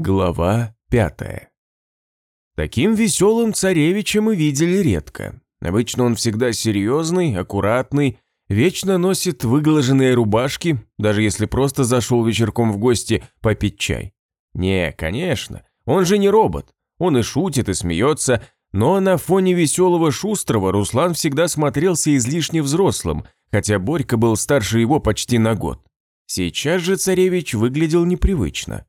Глава пятая. Таким веселым царевича мы видели редко. Обычно он всегда серьезный, аккуратный, вечно носит выглаженные рубашки, даже если просто зашел вечерком в гости попить чай. Не, конечно, он же не робот. Он и шутит, и смеется, но на фоне веселого Шустрого Руслан всегда смотрелся излишне взрослым, хотя Борька был старше его почти на год. Сейчас же царевич выглядел непривычно.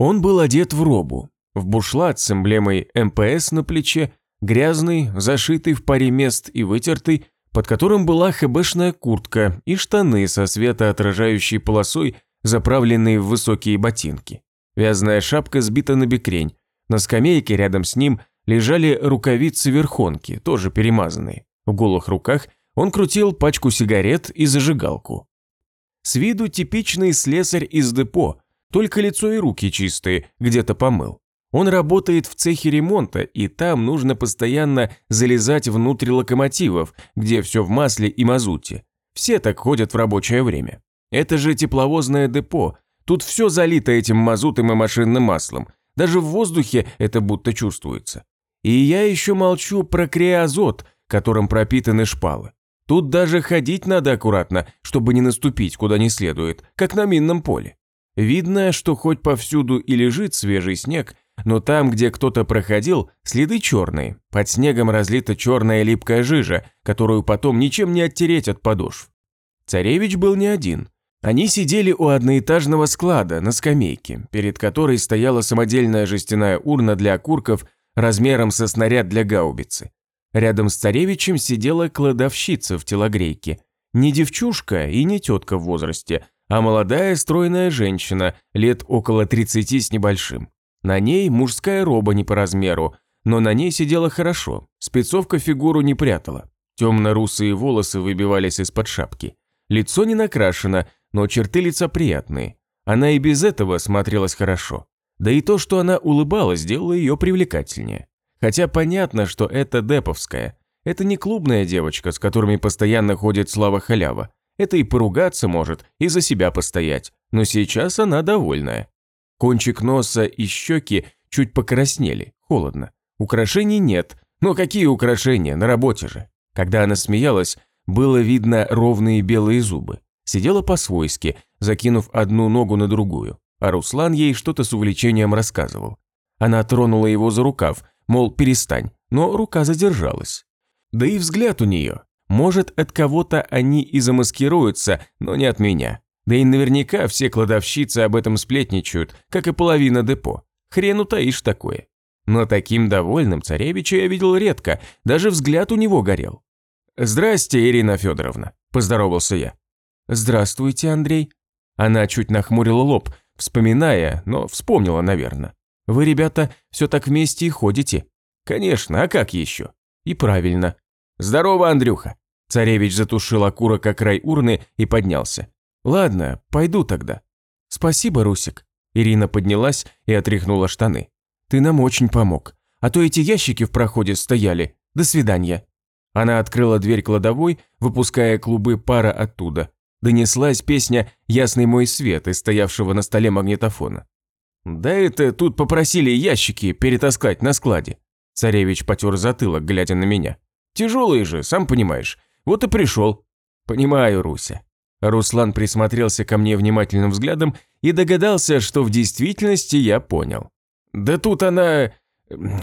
Он был одет в робу, в бушлат с эмблемой МПС на плече, грязный, зашитый в паре мест и вытертый, под которым была хэбэшная куртка и штаны со светоотражающей полосой, заправленные в высокие ботинки. Вязаная шапка сбита на бекрень. На скамейке рядом с ним лежали рукавицы-верхонки, тоже перемазанные. В голых руках он крутил пачку сигарет и зажигалку. С виду типичный слесарь из депо, только лицо и руки чистые, где-то помыл. Он работает в цехе ремонта, и там нужно постоянно залезать внутрь локомотивов, где все в масле и мазуте. Все так ходят в рабочее время. Это же тепловозное депо. Тут все залито этим мазутом и машинным маслом. Даже в воздухе это будто чувствуется. И я еще молчу про креозот, которым пропитаны шпалы. Тут даже ходить надо аккуратно, чтобы не наступить куда не следует, как на минном поле. Видно, что хоть повсюду и лежит свежий снег, но там, где кто-то проходил, следы черные. Под снегом разлита черная липкая жижа, которую потом ничем не оттереть от подошв. Царевич был не один. Они сидели у одноэтажного склада на скамейке, перед которой стояла самодельная жестяная урна для окурков размером со снаряд для гаубицы. Рядом с царевичем сидела кладовщица в телогрейке. Не девчушка и не тетка в возрасте, а молодая стройная женщина, лет около 30 с небольшим. На ней мужская роба не по размеру, но на ней сидела хорошо, спецовка фигуру не прятала. Темно-русые волосы выбивались из-под шапки. Лицо не накрашено, но черты лица приятные. Она и без этого смотрелась хорошо. Да и то, что она улыбалась, сделало ее привлекательнее. Хотя понятно, что это деповская. Это не клубная девочка, с которыми постоянно ходит Слава Халява. Это и поругаться может, и за себя постоять, но сейчас она довольная. Кончик носа и щеки чуть покраснели, холодно. Украшений нет, но какие украшения, на работе же. Когда она смеялась, было видно ровные белые зубы. Сидела по-свойски, закинув одну ногу на другую, а Руслан ей что-то с увлечением рассказывал. Она тронула его за рукав, мол, перестань, но рука задержалась. Да и взгляд у нее, может, от кого-то они и замаскируются, но не от меня. Да и наверняка все кладовщицы об этом сплетничают, как и половина депо. Хрен утаишь такое. Но таким довольным царевича я видел редко, даже взгляд у него горел. «Здрасте, Ирина Федоровна», – поздоровался я. «Здравствуйте, Андрей». Она чуть нахмурила лоб, вспоминая, но вспомнила, наверное. «Вы, ребята, все так вместе и ходите?» «Конечно, а как еще?» «И правильно». «Здорово, Андрюха». Царевич затушил окурок о край урны и поднялся. «Ладно, пойду тогда». «Спасибо, Русик». Ирина поднялась и отряхнула штаны. «Ты нам очень помог. А то эти ящики в проходе стояли. До свидания». Она открыла дверь кладовой, выпуская клубы пара оттуда. Донеслась песня «Ясный мой свет» из стоявшего на столе магнитофона. «Да это тут попросили ящики перетаскать на складе». Царевич потер затылок, глядя на меня. «Тяжелые же, сам понимаешь. Вот и пришел. Понимаю, Руся. Руслан присмотрелся ко мне внимательным взглядом и догадался, что в действительности я понял. «Да тут она...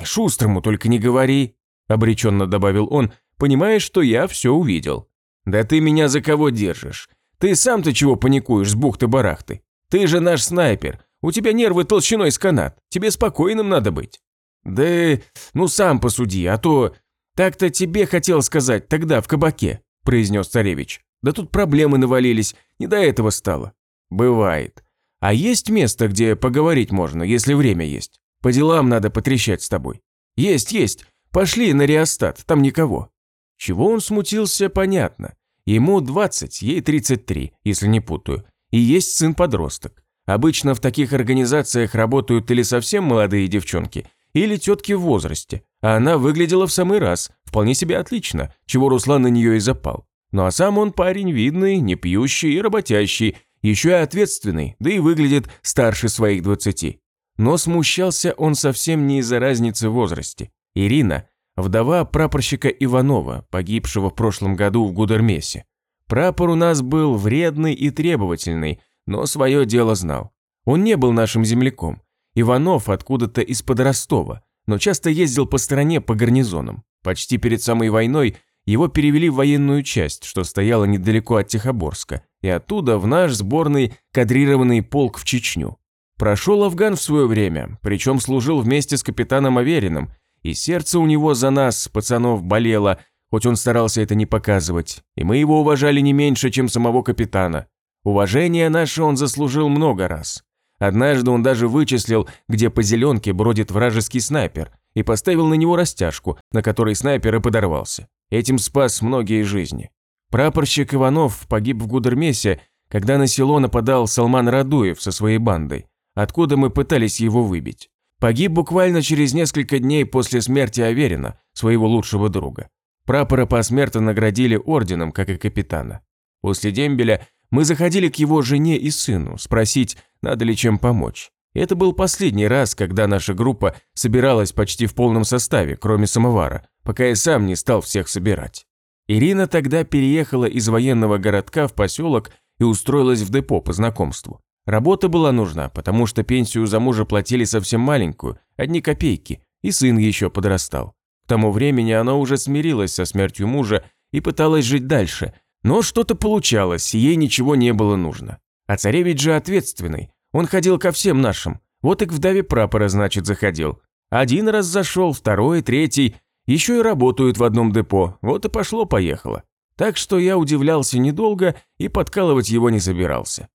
Шустрому только не говори», – обреченно добавил он, понимая, что я все увидел. «Да ты меня за кого держишь? Ты сам-то чего паникуешь с бухты-барахты? Ты же наш снайпер, у тебя нервы толщиной с канат, тебе спокойным надо быть». «Да, ну сам посуди, а то «Так-то тебе хотел сказать тогда в кабаке», – произнес царевич. «Да тут проблемы навалились, не до этого стало». «Бывает. А есть место, где поговорить можно, если время есть? По делам надо потрещать с тобой». «Есть, есть. Пошли на Реостат, там никого». Чего он смутился, понятно. Ему 20, ей 33, если не путаю. И есть сын-подросток. Обычно в таких организациях работают или совсем молодые девчонки, или тетки в возрасте, а она выглядела в самый раз, вполне себе отлично, чего Руслан на нее и запал. Ну а сам он парень видный, не пьющий и работящий, еще и ответственный, да и выглядит старше своих двадцати. Но смущался он совсем не из-за разницы в возрасте. Ирина – вдова прапорщика Иванова, погибшего в прошлом году в Гудермесе. Прапор у нас был вредный и требовательный, но свое дело знал. Он не был нашим земляком. Иванов откуда-то из-под Ростова, но часто ездил по стране по гарнизонам. Почти перед самой войной его перевели в военную часть, что стояла недалеко от Тихоборска, и оттуда в наш сборный кадрированный полк в Чечню. Прошел Афган в свое время, причем служил вместе с капитаном Авериным, и сердце у него за нас, пацанов, болело, хоть он старался это не показывать, и мы его уважали не меньше, чем самого капитана. Уважение наше он заслужил много раз. Однажды он даже вычислил, где по зеленке бродит вражеский снайпер, и поставил на него растяжку, на которой снайпер и подорвался. Этим спас многие жизни. Прапорщик Иванов погиб в Гудермесе, когда на село нападал Салман Радуев со своей бандой, откуда мы пытались его выбить. Погиб буквально через несколько дней после смерти Аверина, своего лучшего друга. Прапора посмертно наградили орденом, как и капитана. После дембеля мы заходили к его жене и сыну, спросить, надо ли чем помочь. Это был последний раз, когда наша группа собиралась почти в полном составе, кроме самовара, пока я сам не стал всех собирать. Ирина тогда переехала из военного городка в поселок и устроилась в депо по знакомству. Работа была нужна, потому что пенсию за мужа платили совсем маленькую, одни копейки, и сын еще подрастал. К тому времени она уже смирилась со смертью мужа и пыталась жить дальше, но что-то получалось, ей ничего не было нужно. А царевич же ответственный, он ходил ко всем нашим, вот и к вдове прапора, значит, заходил. Один раз зашел, второй, третий, еще и работают в одном депо, вот и пошло-поехало. Так что я удивлялся недолго и подкалывать его не собирался.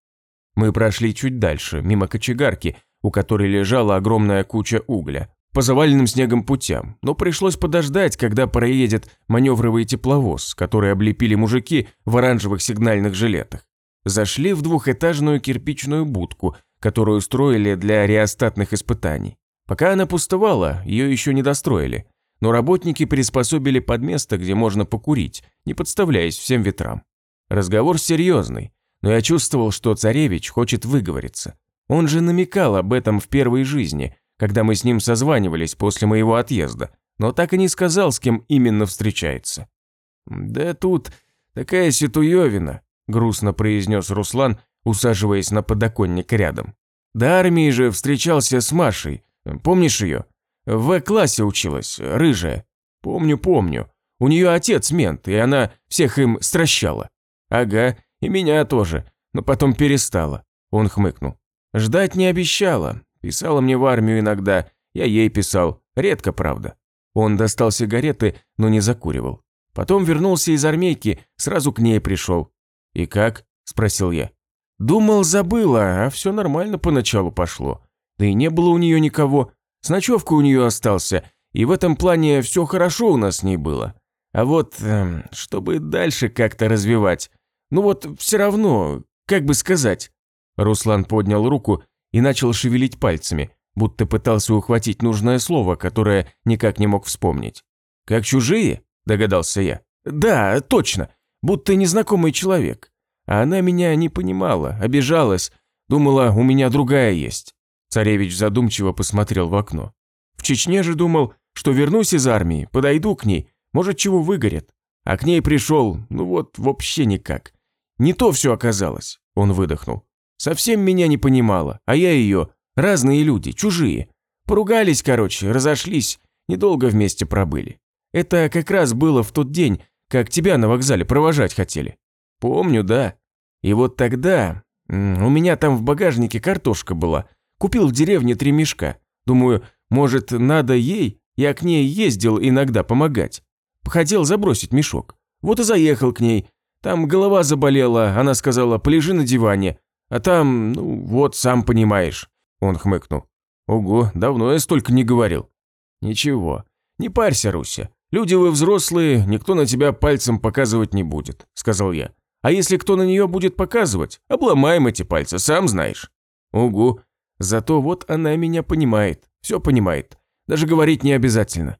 Мы прошли чуть дальше, мимо кочегарки, у которой лежала огромная куча угля, по заваленным снегом путям, но пришлось подождать, когда проедет маневровый тепловоз, который облепили мужики в оранжевых сигнальных жилетах. Зашли в двухэтажную кирпичную будку, которую строили для реостатных испытаний. Пока она пустовала, ее еще не достроили, но работники приспособили под место, где можно покурить, не подставляясь всем ветрам. Разговор серьезный, но я чувствовал, что царевич хочет выговориться. Он же намекал об этом в первой жизни, когда мы с ним созванивались после моего отъезда, но так и не сказал, с кем именно встречается. «Да тут такая ситуевина», – грустно произнес Руслан, усаживаясь на подоконник рядом. «До армии же встречался с Машей. Помнишь ее? В В-классе училась, рыжая. Помню, помню. У нее отец мент, и она всех им стращала. Ага, и меня тоже, но потом перестала. Он хмыкнул. Ждать не обещала. Писала мне в армию иногда, я ей писал. Редко, правда. Он достал сигареты, но не закуривал. Потом вернулся из армейки, сразу к ней пришел. «И как?» – спросил я. «Думал, забыла, а все нормально поначалу пошло. Да и не было у нее никого. С ночевкой у нее остался, и в этом плане все хорошо у нас с ней было. А вот, э, чтобы дальше как-то развивать, ну вот все равно, как бы сказать. Руслан поднял руку и начал шевелить пальцами, будто пытался ухватить нужное слово, которое никак не мог вспомнить. «Как чужие?» – догадался я. «Да, точно, будто незнакомый человек. А она меня не понимала, обижалась, думала, у меня другая есть». Царевич задумчиво посмотрел в окно. В Чечне же думал, что вернусь из армии, подойду к ней, может, чего выгорит. А к ней пришел, ну вот, вообще никак. Не то все оказалось, он выдохнул. Совсем меня не понимала, а я ее. Разные люди, чужие. Поругались, короче, разошлись, недолго вместе пробыли. Это как раз было в тот день, как тебя на вокзале провожать хотели. Помню, да. И вот тогда у меня там в багажнике картошка была. Купил в деревне три мешка. Думаю, может, надо ей? Я к ней ездил иногда помогать. Хотел забросить мешок. Вот и заехал к ней, там голова заболела, она сказала, полежи на диване. А там, ну вот, сам понимаешь. Он хмыкнул. Ого, давно я столько не говорил. Ничего, не парься, Руся. Люди вы взрослые, никто на тебя пальцем показывать не будет, сказал я. А если кто на нее будет показывать, обломаем эти пальцы, сам знаешь. Угу. Зато вот она меня понимает, все понимает. Даже говорить не обязательно.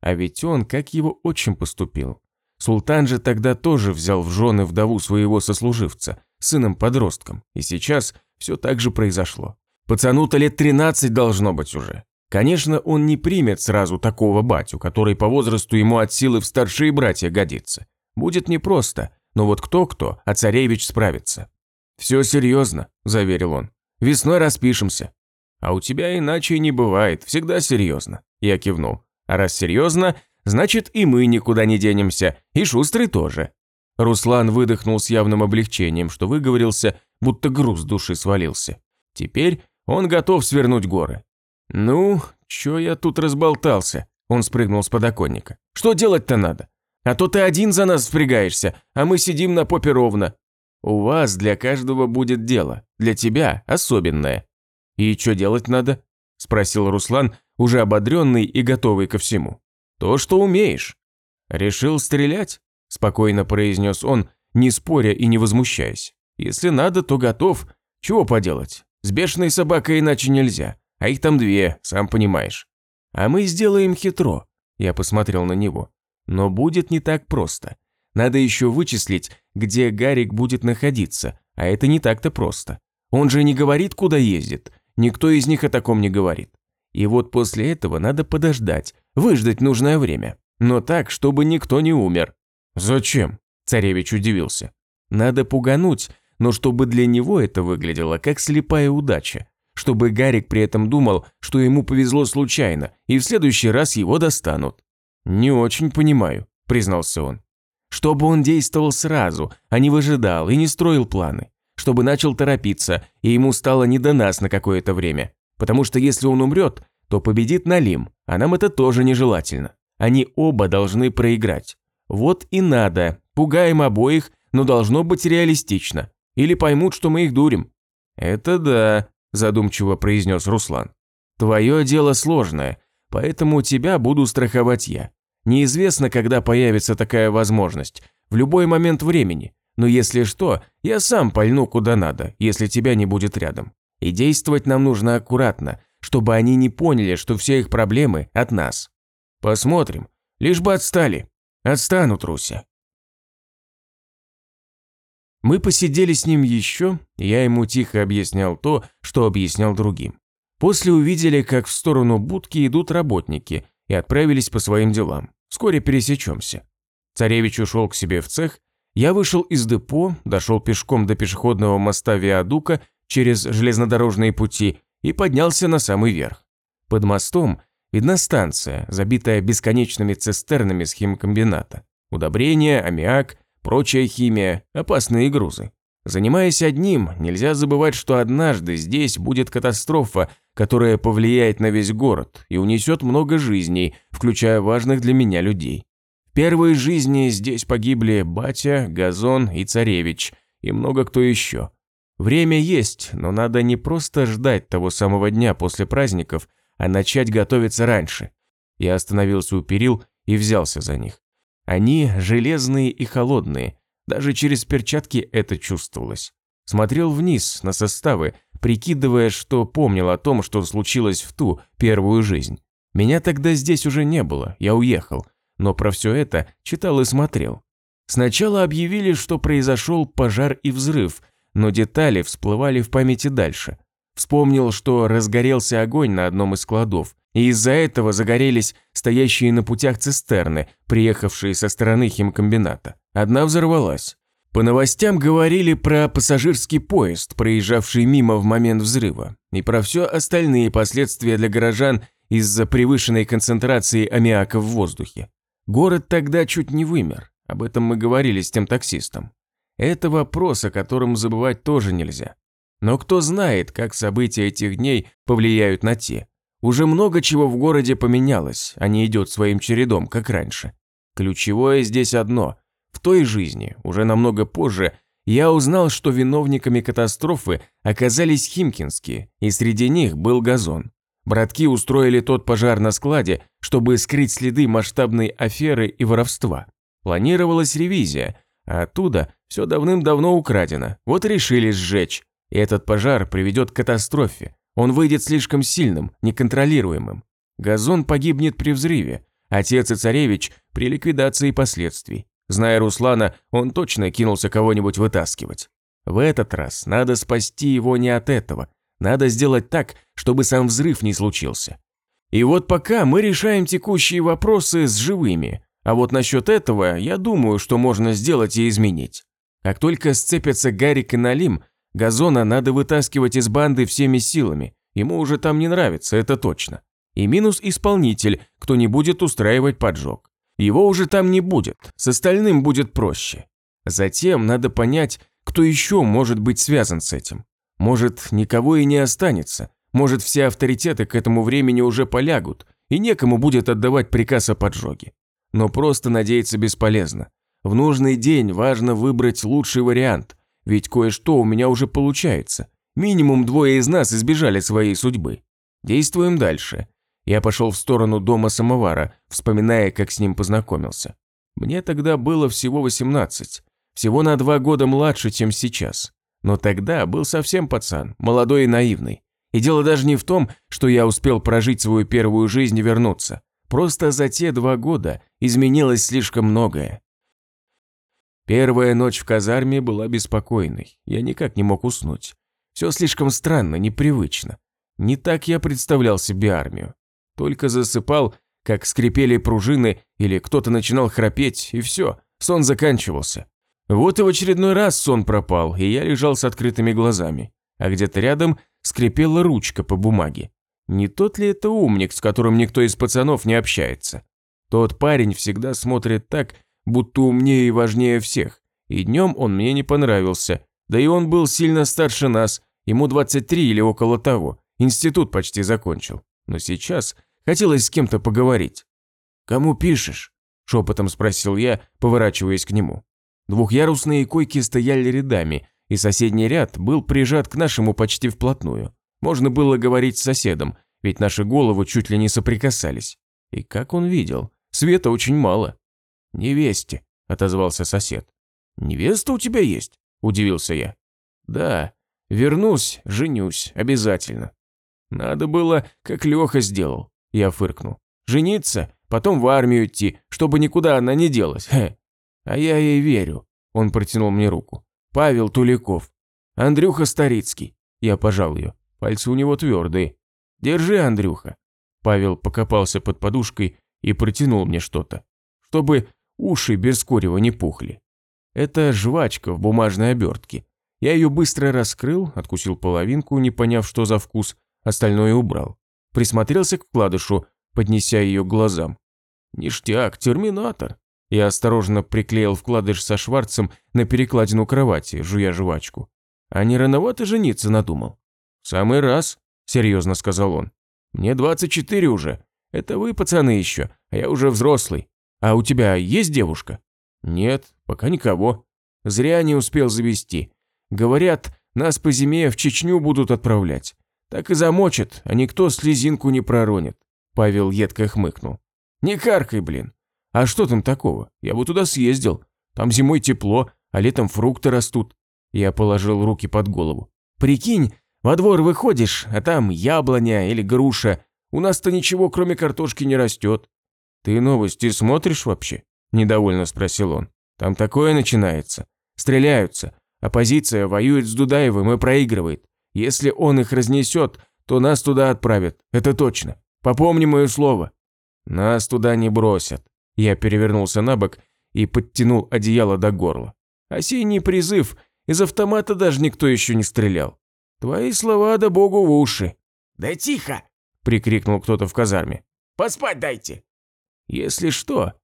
А ведь он, как его отчим поступил. Султан же тогда тоже взял в жены вдову своего сослуживца, сыном-подростком, и сейчас все так же произошло. Пацану-то лет 13 должно быть уже. Конечно, он не примет сразу такого батю, который по возрасту ему от силы в старшие братья годится. Будет непросто, но вот кто-кто, а царевич справится. «Все серьезно», – заверил он. «Весной распишемся». «А у тебя иначе не бывает, всегда серьезно», – я кивнул. «А раз серьезно, значит и мы никуда не денемся, и Шустрый тоже». Руслан выдохнул с явным облегчением, что выговорился, будто груз души свалился. Теперь он готов свернуть горы. «Ну, чё я тут разболтался?» Он спрыгнул с подоконника. «Что делать-то надо? А то ты один за нас впрягаешься, а мы сидим на попе ровно. У вас для каждого будет дело, для тебя особенное». «И что делать надо?» – спросил Руслан, уже ободренный и готовый ко всему. «То, что умеешь». «Решил стрелять?» – спокойно произнес он, не споря и не возмущаясь. «Если надо, то готов. Чего поделать? С бешеной собакой иначе нельзя, а их там две, сам понимаешь. А мы сделаем хитро». Я посмотрел на него. Но будет не так просто. Надо еще вычислить, где Гарик будет находиться, а это не так-то просто. Он же не говорит, куда ездит. Никто из них о таком не говорит. И вот после этого надо подождать, выждать нужное время. Но так, чтобы никто не умер. «Зачем?» – царевич удивился. «Надо пугануть, но чтобы для него это выглядело как слепая удача. Чтобы Гарик при этом думал, что ему повезло случайно, и в следующий раз его достанут. «Не очень понимаю», – признался он. «Чтобы он действовал сразу, а не выжидал и не строил планы. Чтобы начал торопиться, и ему стало не до нас на какое-то время. Потому что если он умрет, то победит Налим, а нам это тоже нежелательно. Они оба должны проиграть. Вот и надо. Пугаем обоих, но должно быть реалистично. Или поймут, что мы их дурим». «Это да», – задумчиво произнес Руслан. «Твое дело сложное, поэтому тебя буду страховать я. Неизвестно, когда появится такая возможность, в любой момент времени, но если что, я сам пальну куда надо, если тебя не будет рядом. И действовать нам нужно аккуратно, чтобы они не поняли, что все их проблемы от нас. Посмотрим, лишь бы отстали. Отстанут, Руся. Мы посидели с ним еще, я ему тихо объяснял то, что объяснял другим. После увидели, как в сторону будки идут работники и отправились по своим делам. Вскоре пересечемся. Царевич ушел к себе в цех, я вышел из депо, дошел пешком до пешеходного моста Виадука через железнодорожные пути и поднялся на самый верх. Под мостом видна станция, забитая бесконечными цистернами с химкомбината. Удобрения, аммиак, прочая химия, опасные грузы. Занимаясь одним, нельзя забывать, что однажды здесь будет катастрофа, которая повлияет на весь город и унесет много жизней, включая важных для меня людей. В первой жизни здесь погибли Батя, Газон и Царевич, и много кто еще. Время есть, но надо не просто ждать того самого дня после праздников, а начать готовиться раньше. Я остановился у перил и взялся за них. Они железные и холодные, даже через перчатки это чувствовалось. Смотрел вниз на составы, прикидывая, что помнил о том, что случилось в ту первую жизнь. Меня тогда здесь уже не было, я уехал, но про все это читал и смотрел. Сначала объявили, что произошел пожар и взрыв, но детали всплывали в памяти дальше. Вспомнил, что разгорелся огонь на одном из складов, и из-за этого загорелись стоящие на путях цистерны, приехавшие со стороны химкомбината. Одна взорвалась. По новостям говорили про пассажирский поезд, проезжавший мимо в момент взрыва, и про все остальные последствия для горожан из-за превышенной концентрации аммиака в воздухе. Город тогда чуть не вымер, об этом мы говорили с тем таксистом. Это вопрос, о котором забывать тоже нельзя. Но кто знает, как события этих дней повлияют на те. Уже много чего в городе поменялось, а не идет своим чередом, как раньше. Ключевое здесь одно. В той жизни, уже намного позже, я узнал, что виновниками катастрофы оказались химкинские, и среди них был газон. Братки устроили тот пожар на складе, чтобы скрыть следы масштабной аферы и воровства. Планировалась ревизия, а оттуда все давным-давно украдено, вот решили сжечь. И этот пожар приведет к катастрофе, он выйдет слишком сильным, неконтролируемым. Газон погибнет при взрыве, отец и царевич при ликвидации последствий. Зная Руслана, он точно кинулся кого-нибудь вытаскивать. В этот раз надо спасти его не от этого, Надо сделать так, чтобы сам взрыв не случился. И вот пока мы решаем текущие вопросы с живыми, а вот насчет этого я думаю, что можно сделать и изменить. Как только сцепятся Гарик и Налим, Газона надо вытаскивать из банды всеми силами, ему уже там не нравится, это точно. И минус исполнитель, кто не будет устраивать поджог. Его уже там не будет, с остальным будет проще. Затем надо понять, кто еще может быть связан с этим. Может, никого и не останется, может, все авторитеты к этому времени уже полягут, и некому будет отдавать приказ о поджоге. Но просто надеяться бесполезно. В нужный день важно выбрать лучший вариант, ведь кое-что у меня уже получается. Минимум двое из нас избежали своей судьбы. Действуем дальше. Я пошел в сторону дома самовара, вспоминая, как с ним познакомился. Мне тогда было всего 18, всего на два года младше, чем сейчас. Но тогда был совсем пацан, молодой и наивный. И дело даже не в том, что я успел прожить свою первую жизнь и вернуться. Просто за те два года изменилось слишком многое. Первая ночь в казарме была беспокойной, я никак не мог уснуть. Все слишком странно, непривычно. Не так я представлял себе армию. Только засыпал, как скрипели пружины или кто-то начинал храпеть, и все, сон заканчивался. Вот и в очередной раз сон пропал, и я лежал с открытыми глазами, а где-то рядом скрипела ручка по бумаге. Не тот ли это умник, с которым никто из пацанов не общается? Тот парень всегда смотрит так, будто умнее и важнее всех, и днем он мне не понравился, да и он был сильно старше нас, ему 23 или около того, институт почти закончил. Но сейчас хотелось с кем-то поговорить. «Кому пишешь?» – шепотом спросил я, поворачиваясь к нему. Двухъярусные койки стояли рядами, и соседний ряд был прижат к нашему почти вплотную. Можно было говорить с соседом, ведь наши головы чуть ли не соприкасались. И как он видел, света очень мало. «Невесте», – отозвался сосед. «Невеста у тебя есть?» – удивился я. «Да, вернусь, женюсь, обязательно». Надо было, как Леха сделал. Я фыркнул. Жениться, потом в армию идти, чтобы никуда она не делась. Хе. А я ей верю. Он протянул мне руку. Павел Туликов. Андрюха Старицкий. Я пожал ее. Пальцы у него твердые. Держи, Андрюха. Павел покопался под подушкой и протянул мне что-то. Чтобы уши без курева не пухли. Это жвачка в бумажной обертке. Я ее быстро раскрыл, откусил половинку, не поняв, что за вкус, остальное убрал. Присмотрелся к вкладышу, поднеся ее к глазам. Ништяк, терминатор. Я осторожно приклеил вкладыш со Шварцем на перекладину кровати, жуя жвачку. А не рановато жениться надумал? «Самый раз», – серьезно сказал он. «Мне 24 уже. Это вы, пацаны, еще, а я уже взрослый. А у тебя есть девушка?» «Нет, пока никого. Зря не успел завести. Говорят, нас по зиме в Чечню будут отправлять. Так и замочат, а никто слезинку не проронит. Павел едко хмыкнул. Не каркай, блин. А что там такого? Я бы туда съездил. Там зимой тепло, а летом фрукты растут. Я положил руки под голову. Прикинь, во двор выходишь, а там яблоня или груша. У нас-то ничего, кроме картошки, не растет. Ты новости смотришь вообще? Недовольно спросил он. Там такое начинается. Стреляются. Оппозиция воюет с Дудаевым и проигрывает. Если он их разнесет, то нас туда отправят, это точно. Попомни мое слово. Нас туда не бросят. Я перевернулся на бок и подтянул одеяло до горла. Осенний призыв, из автомата даже никто еще не стрелял. Твои слова да богу в уши. Да тихо! Прикрикнул кто-то в казарме. Поспать дайте. Если что...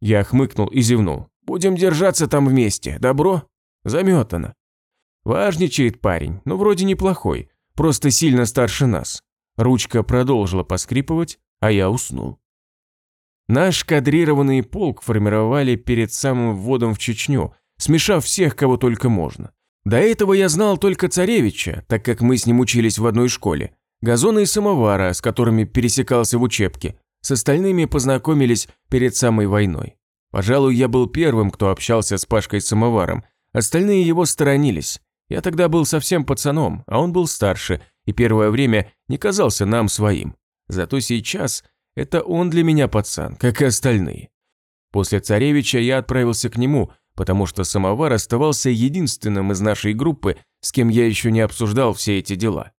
Я хмыкнул и зевнул. Будем держаться там вместе, добро? Заметано. Важничает парень, но вроде неплохой, просто сильно старше нас. Ручка продолжила поскрипывать, а я уснул. Наш кадрированный полк формировали перед самым вводом в Чечню, смешав всех, кого только можно. До этого я знал только царевича, так как мы с ним учились в одной школе, газона и самовара, с которыми пересекался в учебке, с остальными познакомились перед самой войной. Пожалуй, я был первым, кто общался с Пашкой Самоваром, остальные его сторонились. Я тогда был совсем пацаном, а он был старше и первое время не казался нам своим. Зато сейчас это он для меня пацан, как и остальные. После царевича я отправился к нему, потому что самовар оставался единственным из нашей группы, с кем я еще не обсуждал все эти дела.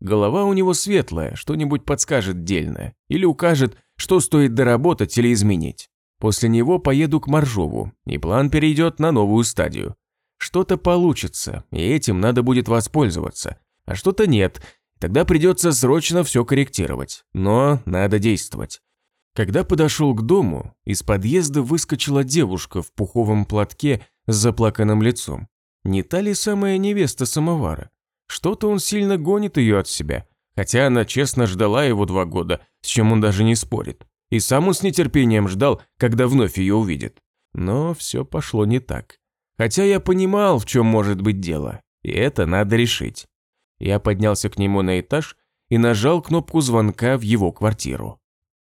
Голова у него светлая, что-нибудь подскажет дельное, или укажет, что стоит доработать или изменить. После него поеду к Моржову, и план перейдет на новую стадию. Что-то получится, и этим надо будет воспользоваться, а что-то нет, тогда придется срочно все корректировать, но надо действовать. Когда подошел к дому, из подъезда выскочила девушка в пуховом платке с заплаканным лицом. Не та ли самая невеста самовара? Что-то он сильно гонит ее от себя, хотя она честно ждала его два года, с чем он даже не спорит. И сам он с нетерпением ждал, когда вновь ее увидит. Но все пошло не так. Хотя я понимал, в чем может быть дело, и это надо решить. Я поднялся к нему на этаж и нажал кнопку звонка в его квартиру.